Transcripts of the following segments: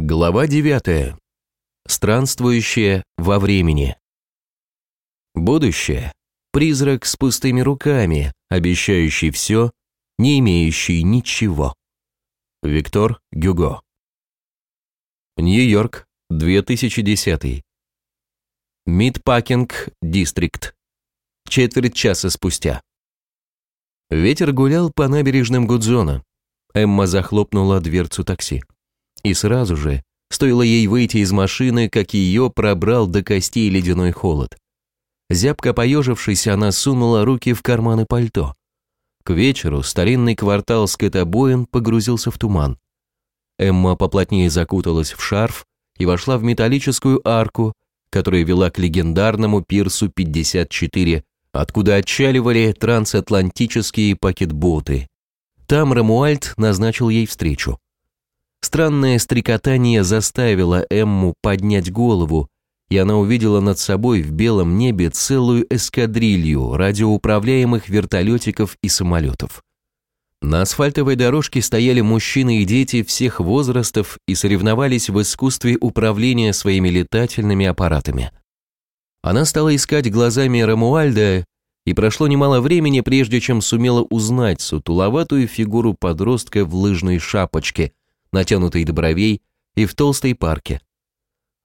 Глава 9. Странствующее во времени. Будущее. Призрак с пустыми руками, обещающий все, не имеющий ничего. Виктор Гюго. Нью-Йорк, 2010. Мидпакинг Дистрикт. Четверть часа спустя. Ветер гулял по набережным Гудзона. Эмма захлопнула дверцу такси. И сразу же, стоило ей выйти из машины, как ее пробрал до костей ледяной холод. Зябко поежившись, она сунула руки в карманы пальто. К вечеру старинный квартал скотобоин погрузился в туман. Эмма поплотнее закуталась в шарф и вошла в металлическую арку, которая вела к легендарному пирсу 54, откуда отчаливали трансатлантические пакетботы. Там Рамуальд назначил ей встречу. Странное стрекотание заставило Эмму поднять голову, и она увидела над собой в белом небе целую эскадрилью радиоуправляемых вертолетиков и самолетов. На асфальтовой дорожке стояли мужчины и дети всех возрастов и соревновались в искусстве управления своими летательными аппаратами. Она стала искать глазами Рамуальда, и прошло немало времени, прежде чем сумела узнать сутуловатую фигуру подростка в лыжной шапочке, натянутой до бровей, и в толстой парке.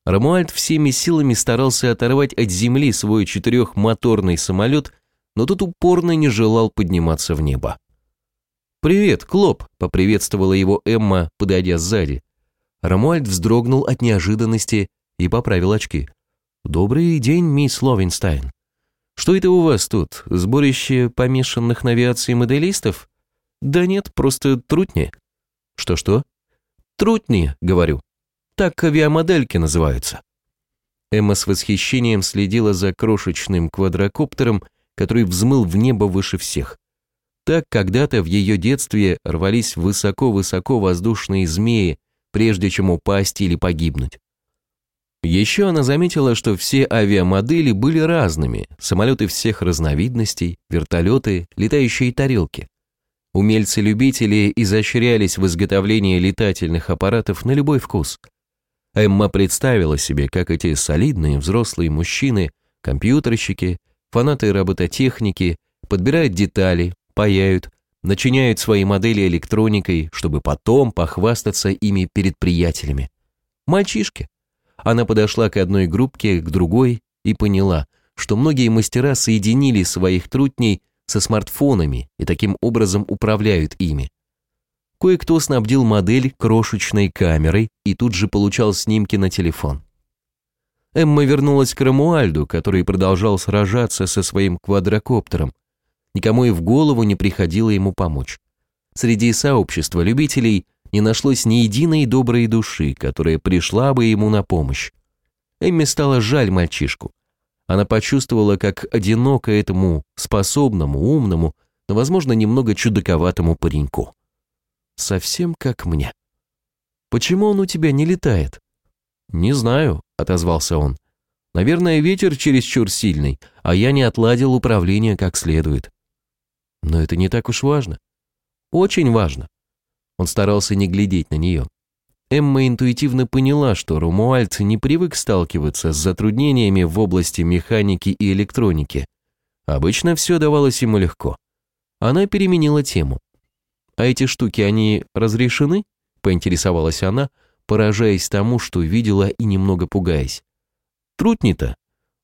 Рамуальд всеми силами старался оторвать от земли свой четырехмоторный самолет, но тот упорно не желал подниматься в небо. «Привет, Клоп!» – поприветствовала его Эмма, подойдя сзади. Рамуальд вздрогнул от неожиданности и поправил очки. «Добрый день, мисс Ловенстайн. Что это у вас тут, сборище помешанных на авиации моделистов?» «Да нет, просто трутни». «Что-что?» Трутни, говорю. Так авиамодельки называются. Эмма с восхищением следила за крошечным квадрокоптером, который взмыл в небо выше всех. Так когда-то в ее детстве рвались высоко-высоко воздушные змеи, прежде чем упасть или погибнуть. Еще она заметила, что все авиамодели были разными, самолеты всех разновидностей, вертолеты, летающие тарелки. Умельцы-любители изощрялись в изготовлении летательных аппаратов на любой вкус. Эмма представила себе, как эти солидные взрослые мужчины, компьютерщики, фанаты робототехники, подбирают детали, паяют, начиняют свои модели электроникой, чтобы потом похвастаться ими перед приятелями. Мальчишки. Она подошла к одной группке, к другой и поняла, что многие мастера соединили своих трутней со смартфонами и таким образом управляют ими. Кое-кто снабдил модель крошечной камерой и тут же получал снимки на телефон. Эмма вернулась к Рамуальду, который продолжал сражаться со своим квадрокоптером. Никому и в голову не приходило ему помочь. Среди сообщества любителей не нашлось ни единой доброй души, которая пришла бы ему на помощь. Эмме стало жаль мальчишку. Она почувствовала, как одиноко этому способному, умному, но, возможно, немного чудаковатому пареньку. Совсем как мне. Почему он у тебя не летает? Не знаю, отозвался он. Наверное, ветер чересчур сильный, а я не отладил управление как следует. Но это не так уж важно. Очень важно. Он старался не глядеть на нее. Эмма интуитивно поняла, что Румуальд не привык сталкиваться с затруднениями в области механики и электроники. Обычно все давалось ему легко. Она переменила тему. «А эти штуки, они разрешены?» – поинтересовалась она, поражаясь тому, что видела и немного пугаясь. «Трутни-то?»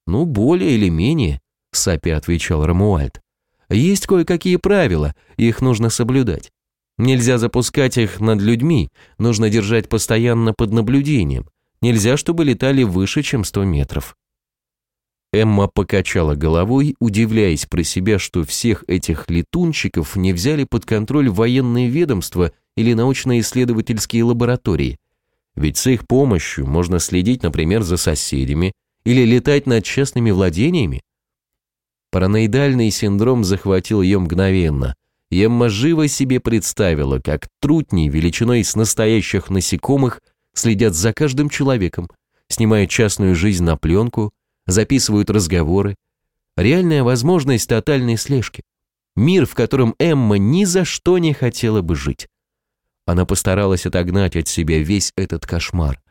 «Ну, более или менее», – сапи отвечал Рамуальд. «Есть кое-какие правила, их нужно соблюдать. Нельзя запускать их над людьми, нужно держать постоянно под наблюдением. Нельзя, чтобы летали выше, чем 100 метров. Эмма покачала головой, удивляясь про себя, что всех этих летунчиков не взяли под контроль военные ведомства или научно-исследовательские лаборатории. Ведь с их помощью можно следить, например, за соседями или летать над частными владениями. Параноидальный синдром захватил ее мгновенно – Емма живо себе представила, как трутни величиной с настоящих насекомых следят за каждым человеком, снимают частную жизнь на пленку, записывают разговоры. Реальная возможность тотальной слежки. Мир, в котором Эмма ни за что не хотела бы жить. Она постаралась отогнать от себя весь этот кошмар.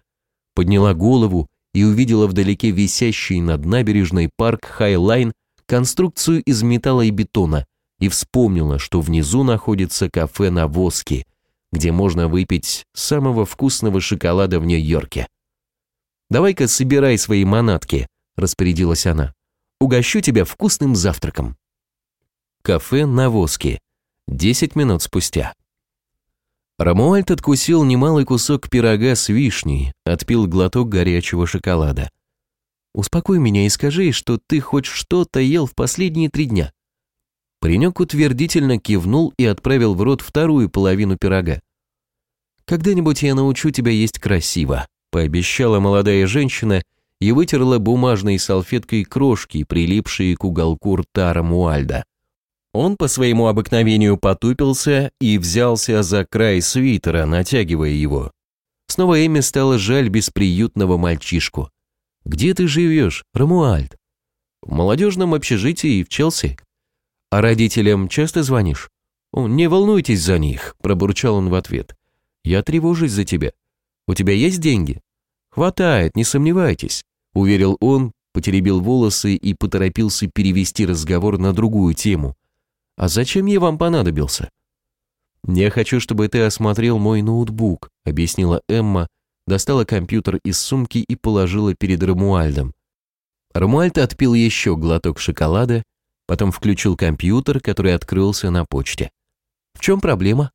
Подняла голову и увидела вдалеке висящий над набережной парк Хайлайн конструкцию из металла и бетона и вспомнила, что внизу находится кафе на Воске, где можно выпить самого вкусного шоколада в Нью-Йорке. «Давай-ка собирай свои манатки», – распорядилась она. «Угощу тебя вкусным завтраком». Кафе на Воске. Десять минут спустя. Рамуальд откусил немалый кусок пирога с вишней, отпил глоток горячего шоколада. «Успокой меня и скажи, что ты хоть что-то ел в последние три дня». Паренек утвердительно кивнул и отправил в рот вторую половину пирога. «Когда-нибудь я научу тебя есть красиво», – пообещала молодая женщина и вытерла бумажной салфеткой крошки, прилипшие к уголку рта Рамуальда. Он по своему обыкновению потупился и взялся за край свитера, натягивая его. Снова Эми стало жаль бесприютного мальчишку. «Где ты живешь, Рамуальд?» «В молодежном общежитии в Челси». «А родителям часто звонишь?» «Не волнуйтесь за них», – пробурчал он в ответ. «Я тревожусь за тебя. У тебя есть деньги?» «Хватает, не сомневайтесь», – уверил он, потеребил волосы и поторопился перевести разговор на другую тему – «А зачем я вам понадобился?» «Я хочу, чтобы ты осмотрел мой ноутбук», — объяснила Эмма, достала компьютер из сумки и положила перед Рамуальдом. Рамуальд отпил еще глоток шоколада, потом включил компьютер, который открылся на почте. «В чем проблема?»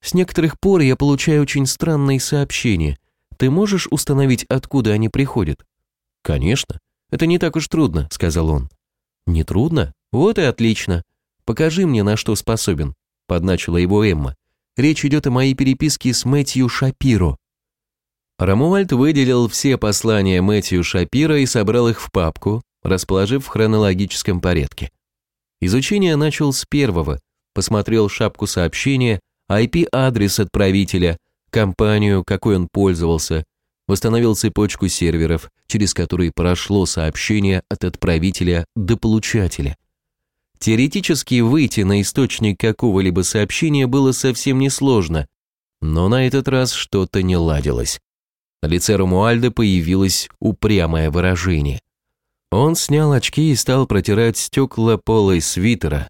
«С некоторых пор я получаю очень странные сообщения. Ты можешь установить, откуда они приходят?» «Конечно. Это не так уж трудно», — сказал он. «Не трудно? Вот и отлично. Покажи мне, на что способен», – подначила его Эмма. «Речь идет о моей переписке с Мэтью Шапиро». Рамуальд выделил все послания Мэтью Шапиро и собрал их в папку, расположив в хронологическом порядке. Изучение начал с первого, посмотрел шапку сообщения, IP-адрес отправителя, компанию, какой он пользовался, восстановил цепочку серверов, через которые прошло сообщение от отправителя до получателя – Теоретически выйти на источник какого-либо сообщения было совсем несложно, но на этот раз что-то не ладилось. На лице Ромуальда появилось упрямое выражение. Он снял очки и стал протирать стекла полой свитера.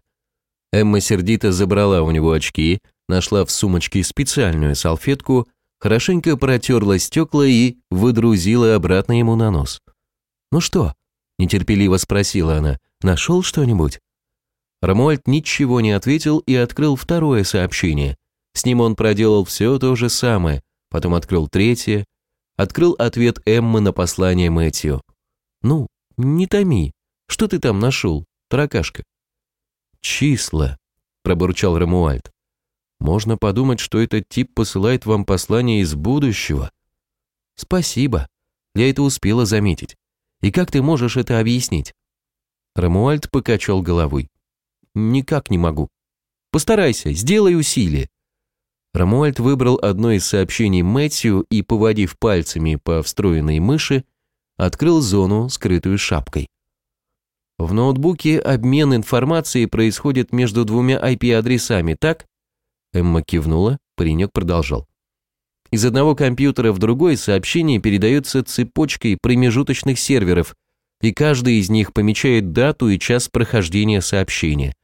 Эмма сердито забрала у него очки, нашла в сумочке специальную салфетку, хорошенько протерла стекла и выдрузила обратно ему на нос. «Ну что?» – нетерпеливо спросила она. «Нашел что-нибудь?» Рамуальд ничего не ответил и открыл второе сообщение. С ним он проделал все то же самое, потом открыл третье, открыл ответ Эммы на послание Мэтью. «Ну, не томи, что ты там нашел, таракашка?» «Числа», – пробурчал Рамуальд. «Можно подумать, что этот тип посылает вам послание из будущего». «Спасибо, я это успела заметить. И как ты можешь это объяснить?» Рамуальд покачал головой никак не могу. Постарайся, сделай усилие. Рамуальд выбрал одно из сообщений Мэтью и, поводив пальцами по встроенной мыши, открыл зону, скрытую шапкой. В ноутбуке обмен информацией происходит между двумя IP-адресами, так? Эмма кивнула, паренек продолжал. Из одного компьютера в другой сообщение передается цепочкой промежуточных серверов, и каждый из них помечает дату и час прохождения сообщения.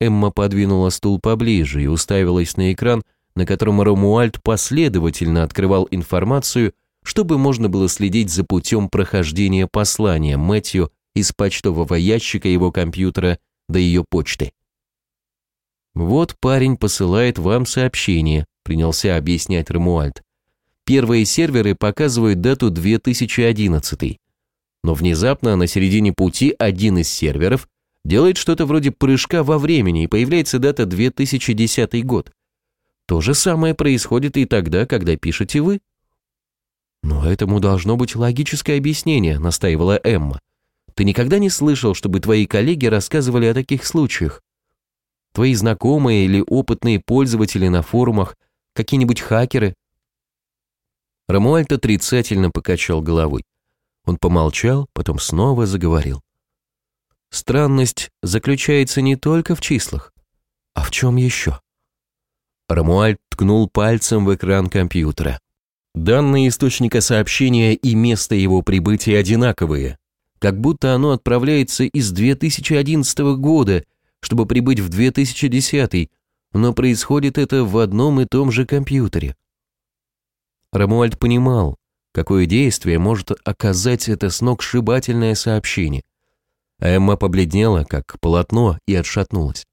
Эмма подвинула стул поближе и уставилась на экран, на котором Ромуальд последовательно открывал информацию, чтобы можно было следить за путем прохождения послания Мэтью из почтового ящика его компьютера до ее почты. «Вот парень посылает вам сообщение», – принялся объяснять Ромуальд. «Первые серверы показывают дату 2011, но внезапно на середине пути один из серверов делает что-то вроде прыжка во времени и появляется дата 2010 год. То же самое происходит и тогда, когда пишете вы. Но этому должно быть логическое объяснение, настаивала Эмма. Ты никогда не слышал, чтобы твои коллеги рассказывали о таких случаях? Твои знакомые или опытные пользователи на форумах, какие-нибудь хакеры? Рамуальд отрицательно покачал головой. Он помолчал, потом снова заговорил. Странность заключается не только в числах. А в чем еще? Рамуальд ткнул пальцем в экран компьютера. Данные источника сообщения и место его прибытия одинаковые, как будто оно отправляется из 2011 года, чтобы прибыть в 2010, но происходит это в одном и том же компьютере. Рамуальд понимал, какое действие может оказать это сногсшибательное сообщение. А Эмма побледнела, как полотно, и отшатнулась.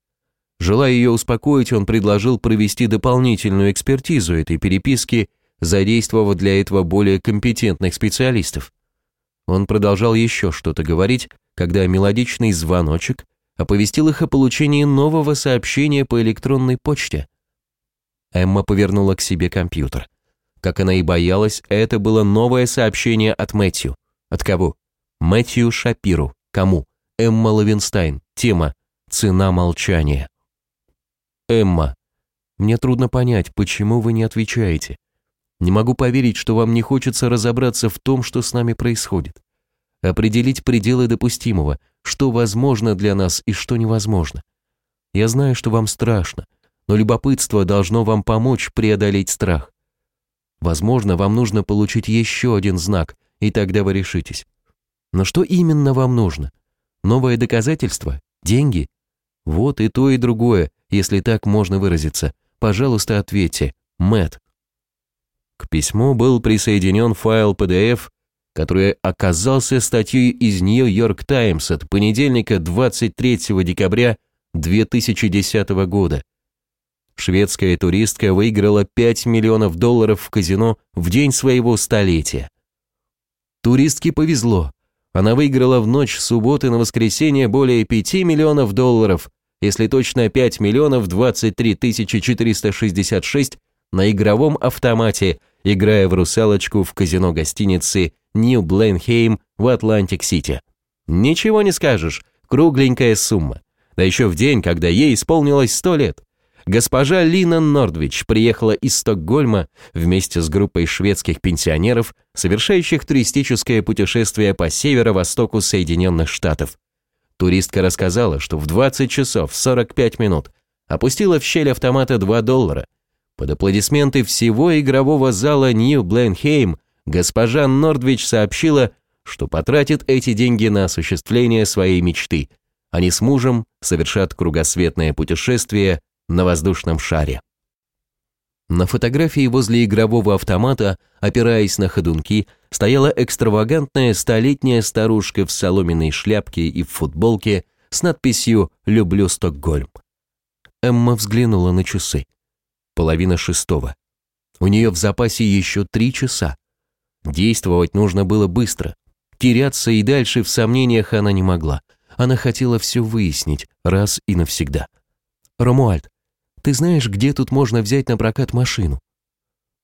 Желая ее успокоить, он предложил провести дополнительную экспертизу этой переписки, задействовав для этого более компетентных специалистов. Он продолжал еще что-то говорить, когда мелодичный звоночек оповестил их о получении нового сообщения по электронной почте. Эмма повернула к себе компьютер. Как она и боялась, это было новое сообщение от Мэтью. От кого? Мэтью Шапиро. Кому? Эмма Лавинстайн. Тема «Цена молчания». Эмма, мне трудно понять, почему вы не отвечаете. Не могу поверить, что вам не хочется разобраться в том, что с нами происходит. Определить пределы допустимого, что возможно для нас и что невозможно. Я знаю, что вам страшно, но любопытство должно вам помочь преодолеть страх. Возможно, вам нужно получить еще один знак, и тогда вы решитесь. Но что именно вам нужно? Новое доказательство? Деньги? Вот и то, и другое, если так можно выразиться. Пожалуйста, ответьте. Мэт. Письму был присоединен файл PDF, который оказался статьей из Нью-Йорк Таймс от понедельника 23 декабря 2010 года. Шведская туристка выиграла 5 миллионов долларов в казино в день своего столетия. Туристке повезло. Она выиграла в ночь с субботы на воскресенье более 5 миллионов долларов, если точно 5 миллионов 23 466 на игровом автомате, играя в русалочку в казино гостиницы Нью Бленхейм в Атлантик-Сити. Ничего не скажешь, кругленькая сумма. Да еще в день, когда ей исполнилось 100 лет. Госпожа Лина Нордвич приехала из Стокгольма вместе с группой шведских пенсионеров, совершающих туристическое путешествие по северо-востоку Соединенных Штатов. Туристка рассказала, что в 20 часов 45 минут опустила в щель автомата 2 доллара. Под аплодисменты всего игрового зала Нью Бленхейм госпожа Нордвич сообщила, что потратит эти деньги на осуществление своей мечты. Они с мужем совершат кругосветное путешествие на воздушном шаре. На фотографии возле игрового автомата, опираясь на ходунки, стояла экстравагантная столетняя старушка в соломенной шляпке и в футболке с надписью «Люблю Стокгольм». Эмма взглянула на часы. Половина шестого. У нее в запасе еще три часа. Действовать нужно было быстро. Теряться и дальше в сомнениях она не могла. Она хотела все выяснить раз и навсегда. «Ромуальд, ты знаешь, где тут можно взять на прокат машину?»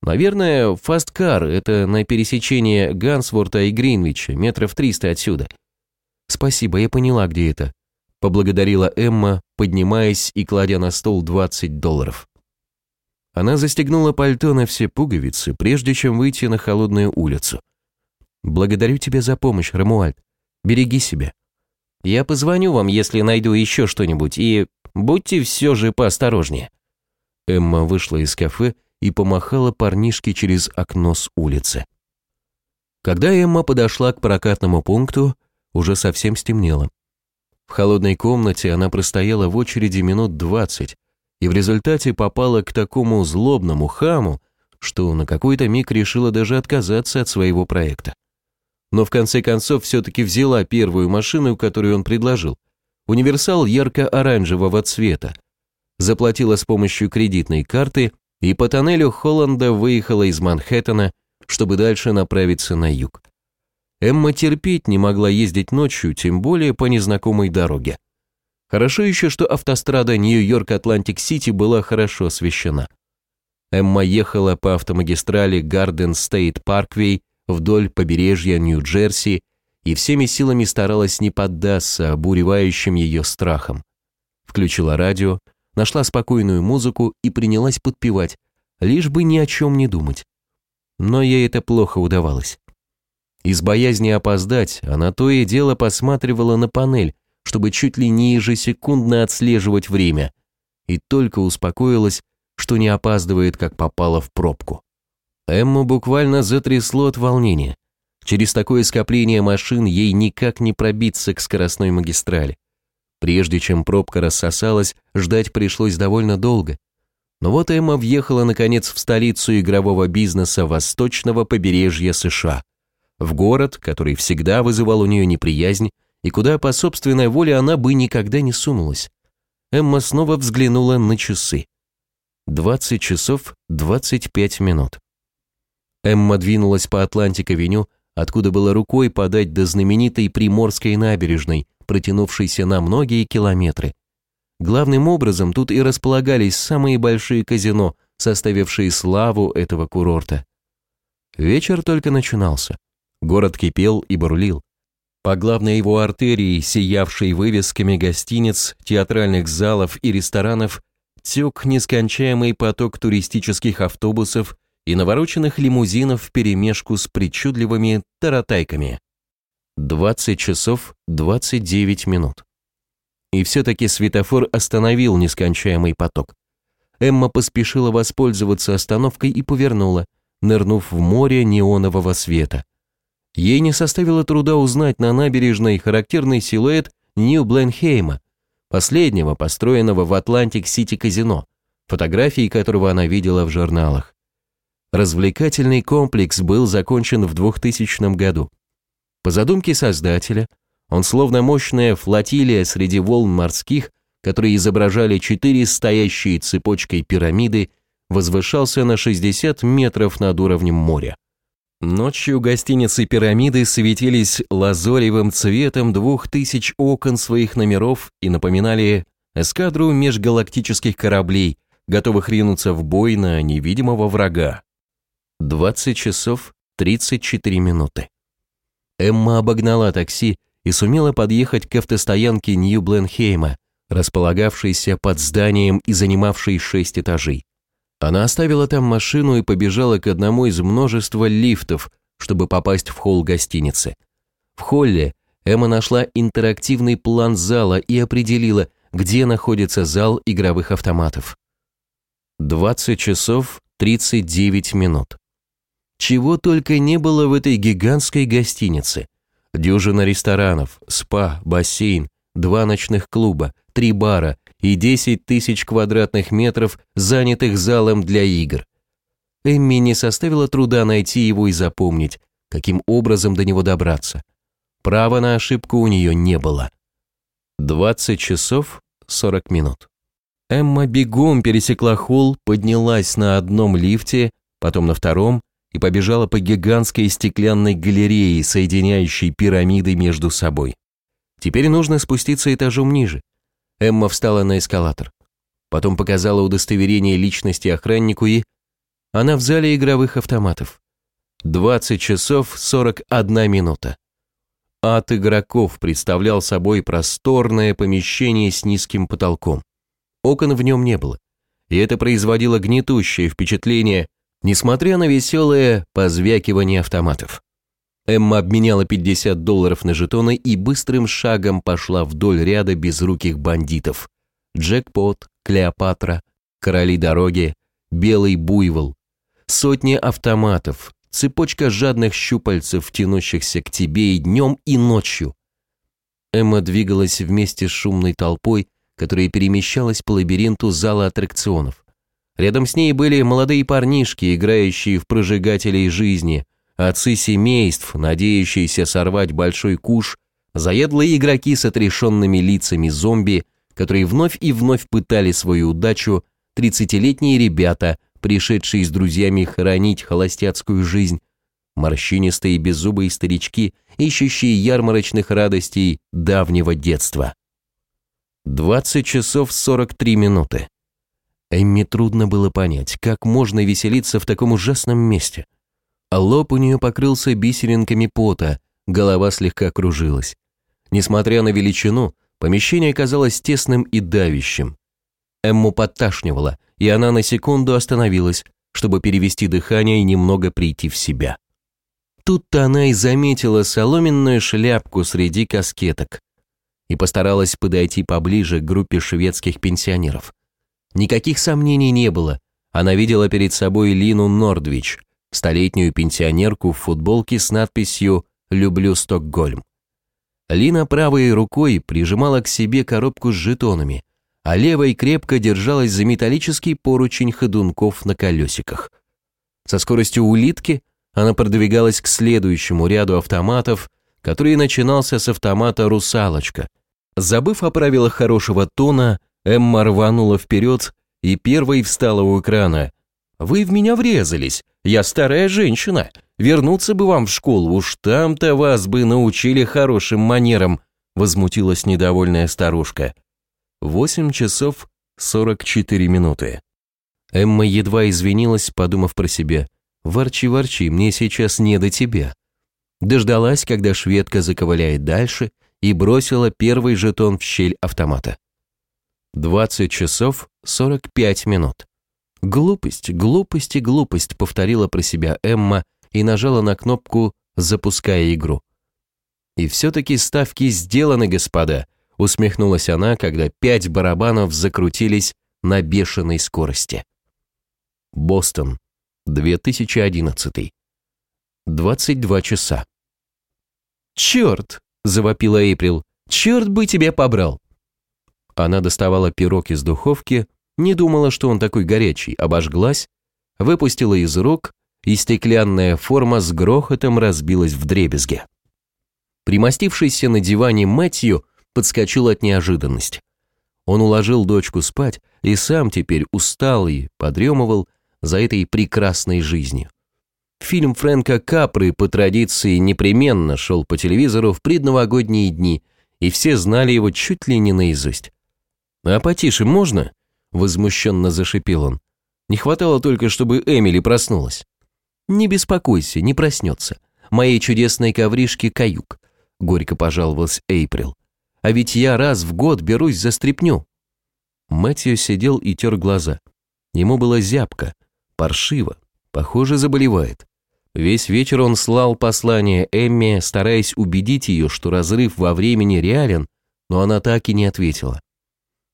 «Наверное, фасткар, это на пересечении Гансворта и Гринвича, метров триста отсюда». «Спасибо, я поняла, где это», — поблагодарила Эмма, поднимаясь и кладя на стол 20 долларов. Она застегнула пальто на все пуговицы, прежде чем выйти на холодную улицу. «Благодарю тебя за помощь, Рамуальд. Береги себя. Я позвоню вам, если найду еще что-нибудь, и Будьте все же поосторожнее». Эмма вышла из кафе и помахала парнишке через окно с улицы. Когда Эмма подошла к прокатному пункту, уже совсем стемнело. В холодной комнате она простояла в очереди минут двадцать и в результате попала к такому злобному хаму, что на какой-то миг решила даже отказаться от своего проекта. Но в конце концов все-таки взяла первую машину, которую он предложил, универсал ярко-оранжевого цвета, заплатила с помощью кредитной карты и по тоннелю Холланда выехала из Манхэттена, чтобы дальше направиться на юг. Эмма терпеть не могла ездить ночью, тем более по незнакомой дороге. Хорошо еще, что автострада Нью-Йорк-Атлантик-Сити была хорошо освещена. Эмма ехала по автомагистрали Гарден Стейт Парквей вдоль побережья Нью-Джерси и всеми силами старалась не поддаться обуревающим ее страхам. Включила радио, нашла спокойную музыку и принялась подпевать, лишь бы ни о чем не думать. Но ей это плохо удавалось. Из боязни опоздать она то и дело посматривала на панель, чтобы чуть ли не ежесекундно отслеживать время, и только успокоилась, что не опаздывает, как попала в пробку. Эмму буквально затрясло от волнения. Через такое скопление машин ей никак не пробиться к скоростной магистрали. Прежде чем пробка рассосалась, ждать пришлось довольно долго. Но вот Эмма въехала наконец в столицу игрового бизнеса восточного побережья США. В город, который всегда вызывал у нее неприязнь, и куда по собственной воле она бы никогда не сунулась. Эмма снова взглянула на часы. 20 часов 25 минут. Эмма двинулась по Атлантик-авеню, откуда было рукой подать до знаменитой Приморской набережной, протянувшейся на многие километры. Главным образом тут и располагались самые большие казино, составившие славу этого курорта. Вечер только начинался. Город кипел и бурлил. По главной его артерии, сиявшей вывесками гостиниц, театральных залов и ресторанов, тек нескончаемый поток туристических автобусов и навороченных лимузинов вперемешку с причудливыми таратайками. 20 часов 29 минут. И все-таки светофор остановил нескончаемый поток. Эмма поспешила воспользоваться остановкой и повернула, нырнув в море неонового света. Ей не составило труда узнать на набережной характерный силуэт Нью-Бленхейма, последнего, построенного в Атлантик-Сити казино, фотографии которого она видела в журналах. Развлекательный комплекс был закончен в 2000 году. По задумке создателя, он словно мощная флотилия среди волн морских, которые изображали четыре стоящие цепочкой пирамиды, возвышался на 60 метров над уровнем моря. Ночью гостиницы пирамиды светились лазоревым цветом двух тысяч окон своих номеров и напоминали эскадру межгалактических кораблей, готовых ринуться в бой на невидимого врага. 20 часов 34 минуты. Эмма обогнала такси и сумела подъехать к автостоянке Нью-Бленхейма, располагавшейся под зданием и занимавшей шесть этажей. Она оставила там машину и побежала к одному из множества лифтов, чтобы попасть в холл гостиницы. В холле Эмма нашла интерактивный план зала и определила, где находится зал игровых автоматов. 20 часов 39 минут. Чего только не было в этой гигантской гостинице. Дюжина ресторанов, спа, бассейн, два ночных клуба, три бара и 10 тысяч квадратных метров, занятых залом для игр. Эмми не составило труда найти его и запомнить, каким образом до него добраться. Права на ошибку у нее не было. 20 часов 40 минут. Эмма бегом пересекла холл, поднялась на одном лифте, потом на втором и побежала по гигантской стеклянной галерее, соединяющей пирамиды между собой. Теперь нужно спуститься этажом ниже. Эмма встала на эскалатор. Потом показала удостоверение личности охраннику и... Она в зале игровых автоматов. 20 часов 41 минута. Ад игроков представлял собой просторное помещение с низким потолком. Окон в нем не было, и это производило гнетущее впечатление, несмотря на веселое позвякивание автоматов. Эмма обменяла 50 долларов на жетоны и быстрым шагом пошла вдоль ряда безруких бандитов. Джекпот, Клеопатра, Короли дороги, Белый буйвол. Сотни автоматов, цепочка жадных щупальцев, тянущихся к тебе и днем, и ночью. Эмма двигалась вместе с шумной толпой, которая перемещалась по лабиринту зала аттракционов. Рядом с ней были молодые парнишки, играющие в прожигателей жизни, отцы семейств, надеющиеся сорвать большой куш, заедлые игроки с отрешенными лицами зомби, которые вновь и вновь пытали свою удачу, тридцатилетние ребята, пришедшие с друзьями хоронить холостяцкую жизнь, морщинистые беззубые старички, ищущие ярмарочных радостей давнего детства. 20 часов 43 минуты. Эмми трудно было понять, как можно веселиться в таком ужасном месте. А лоб у нее покрылся бисеринками пота, голова слегка кружилась. Несмотря на величину, помещение казалось тесным и давящим. Эмму подташнивало, и она на секунду остановилась, чтобы перевести дыхание и немного прийти в себя. Тут-то она и заметила соломенную шляпку среди каскеток и постаралась подойти поближе к группе шведских пенсионеров. Никаких сомнений не было, она видела перед собой Лину Нордвич, столетнюю пенсионерку в футболке с надписью «Люблю Стокгольм». Лина правой рукой прижимала к себе коробку с жетонами, а левой крепко держалась за металлический поручень ходунков на колесиках. Со скоростью улитки она продвигалась к следующему ряду автоматов, который начинался с автомата «Русалочка». Забыв о правилах хорошего тона, Эмма рванула вперед и первой встала у экрана. «Вы в меня врезались, я старая женщина, вернуться бы вам в школу, уж там-то вас бы научили хорошим манерам», возмутилась недовольная старушка. Восемь часов сорок четыре минуты. Эмма едва извинилась, подумав про себя. «Ворчи-ворчи, мне сейчас не до тебя». Дождалась, когда шведка заковыляет дальше, и бросила первый жетон в щель автомата. 20 часов 45 минут. «Глупость, глупость и глупость», — повторила про себя Эмма и нажала на кнопку «Запуская игру». «И все-таки ставки сделаны, господа», — усмехнулась она, когда пять барабанов закрутились на бешеной скорости. Бостон, 2011. 22 часа. «Черт!» – завопила Эйприл. «Черт бы тебя побрал!» Она доставала пирог из духовки, не думала, что он такой горячий, обожглась, выпустила из рук, и стеклянная форма с грохотом разбилась в дребезге. Примостившийся на диване Мэтью подскочил от неожиданности. Он уложил дочку спать и сам теперь усталый подремывал за этой прекрасной жизнью. Фильм Фрэнка Капры по традиции непременно шел по телевизору в предновогодние дни, и все знали его чуть ли не наизусть. «А потише можно?» – возмущенно зашипел он. «Не хватало только, чтобы Эмили проснулась». «Не беспокойся, не проснется. Моей чудесной ковришке каюк», – горько пожаловалась Эйприл. «А ведь я раз в год берусь за стряпню». Мэтью сидел и тер глаза. Ему было зябко, паршиво, похоже, заболевает. Весь вечер он слал послание Эмме, стараясь убедить ее, что разрыв во времени реален, но она так и не ответила.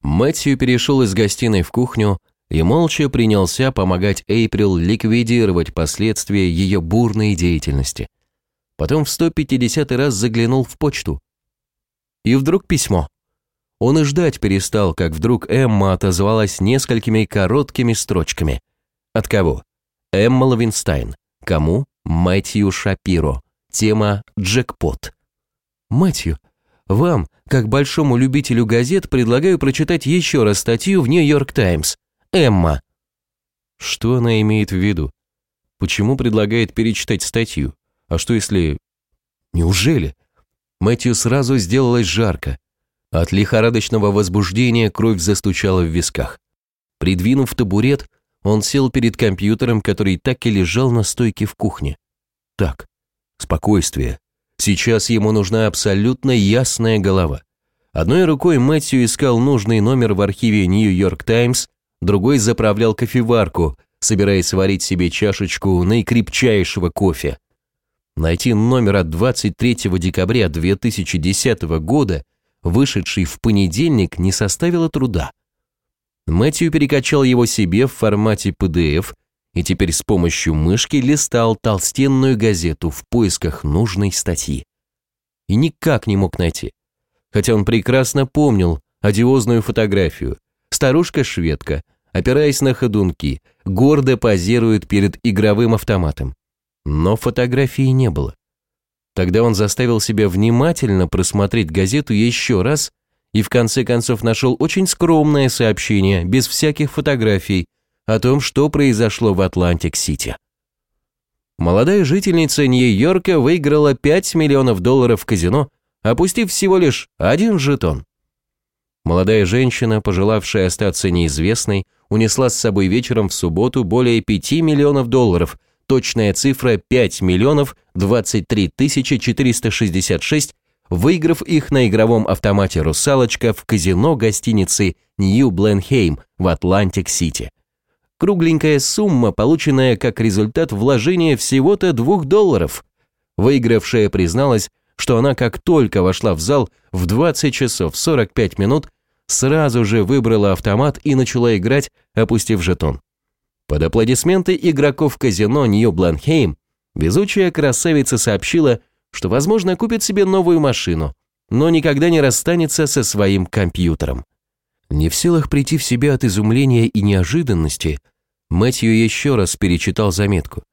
Мэтью перешел из гостиной в кухню и молча принялся помогать Эйприл ликвидировать последствия ее бурной деятельности. Потом в 150 раз заглянул в почту. И вдруг письмо. Он и ждать перестал, как вдруг Эмма отозвалась несколькими короткими строчками. От кого? Эмма Лавинстайн. Кому? Мэтью Шапиро. Тема «Джекпот». Мэтью, вам, как большому любителю газет, предлагаю прочитать еще раз статью в Нью-Йорк Таймс. Эмма. Что она имеет в виду? Почему предлагает перечитать статью? А что если... Неужели? Мэтью сразу сделалось жарко. От лихорадочного возбуждения кровь застучала в висках. Придвинув табурет, он сел перед компьютером, который так и лежал на стойке в кухне. Так, спокойствие. Сейчас ему нужна абсолютно ясная голова. Одной рукой Мэтью искал нужный номер в архиве Нью-Йорк Таймс, другой заправлял кофеварку, собираясь сварить себе чашечку наикрепчайшего кофе. Найти номер от 23 декабря 2010 года, вышедший в понедельник, не составило труда. Мэтью перекачал его себе в формате PDF и теперь с помощью мышки листал толстенную газету в поисках нужной статьи. И никак не мог найти. Хотя он прекрасно помнил одиозную фотографию. Старушка-шведка, опираясь на ходунки, гордо позирует перед игровым автоматом. Но фотографии не было. Тогда он заставил себя внимательно просмотреть газету еще раз и в конце концов нашел очень скромное сообщение, без всяких фотографий, о том, что произошло в Атлантик-Сити. Молодая жительница Нью-Йорка выиграла 5 миллионов долларов в казино, опустив всего лишь один жетон. Молодая женщина, пожелавшая остаться неизвестной, унесла с собой вечером в субботу более 5 миллионов долларов, точная цифра 5 миллионов 23 тысячи 466 выиграв их на игровом автомате «Русалочка» в казино гостиницы «Нью Бленхейм» в Атлантик-Сити. Кругленькая сумма, полученная как результат вложения всего-то двух долларов. Выигравшая призналась, что она как только вошла в зал в 20 часов 45 минут, сразу же выбрала автомат и начала играть, опустив жетон. Под аплодисменты игроков казино Нью-Бланхейм везучая красавица сообщила, что, возможно, купит себе новую машину, но никогда не расстанется со своим компьютером. Не в силах прийти в себя от изумления и неожиданности, Мэтью еще раз перечитал заметку.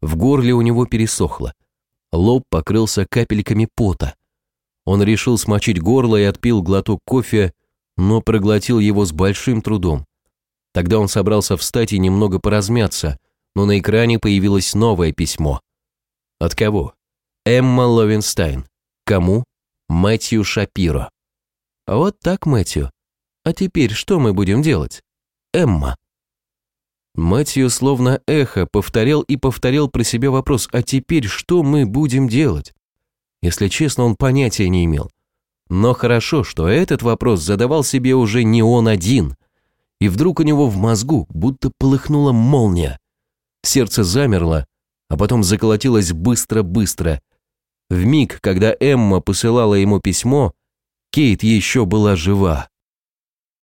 В горле у него пересохло. Лоб покрылся капельками пота. Он решил смочить горло и отпил глоток кофе, но проглотил его с большим трудом. Тогда он собрался встать и немного поразмяться, но на экране появилось новое письмо. От кого? Эмма Ловенстайн. Кому? Мэтью Шапиро. А вот так, Мэтью. А теперь что мы будем делать? Эмма. Мэтью словно эхо повторял и повторял про себя вопрос «А теперь что мы будем делать?» Если честно, он понятия не имел. Но хорошо, что этот вопрос задавал себе уже не он один. И вдруг у него в мозгу будто полыхнула молния. Сердце замерло, а потом заколотилось быстро-быстро. В миг, когда Эмма посылала ему письмо, Кейт еще была жива.